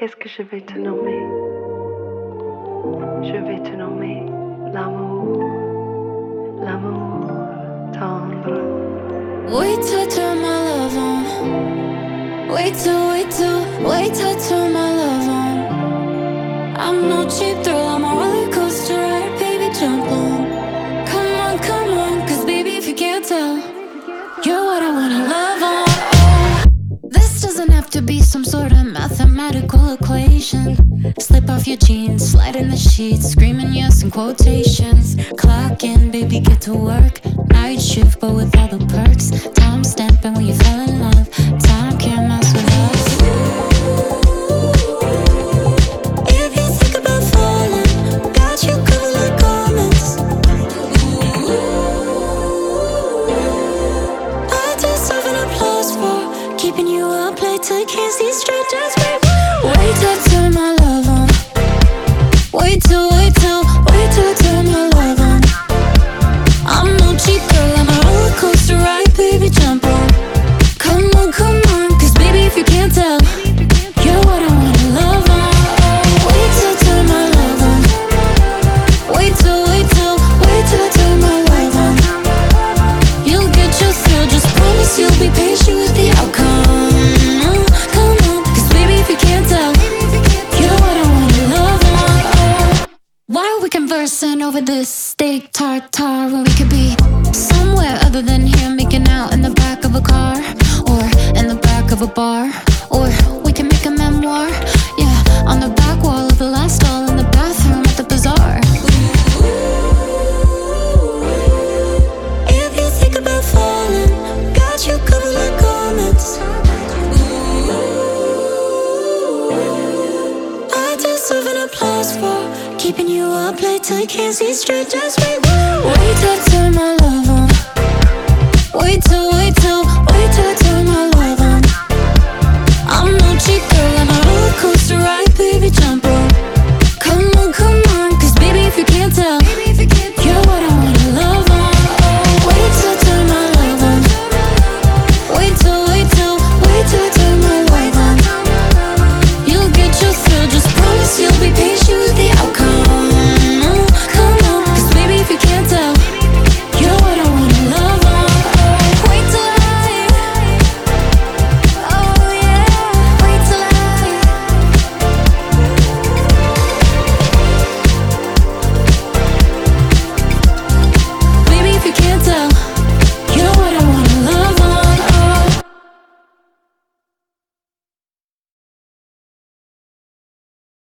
Qu'est-ce que je vais te nommer Je vais te nommer l'amour, l'amour tendre. Wait till I turn my love on. Wait till, wait till, wait till I turn my love on. I'm no cheap thrill, doesn't have to be some sort of mathematical equation. Slip off your jeans, slide in the sheets, screaming yes in quotations. Clock in, baby, get to work. Night shift, but with all the perks. Time stamping when you fell in keeping you up late till you can't see straight. Conversing over this steak tartare when we could be somewhere other than here, making out in the back of a car or in the back of a bar? Or keeping you up late till you can't see straight. Just wait, wait till I turn my love on. Wait till,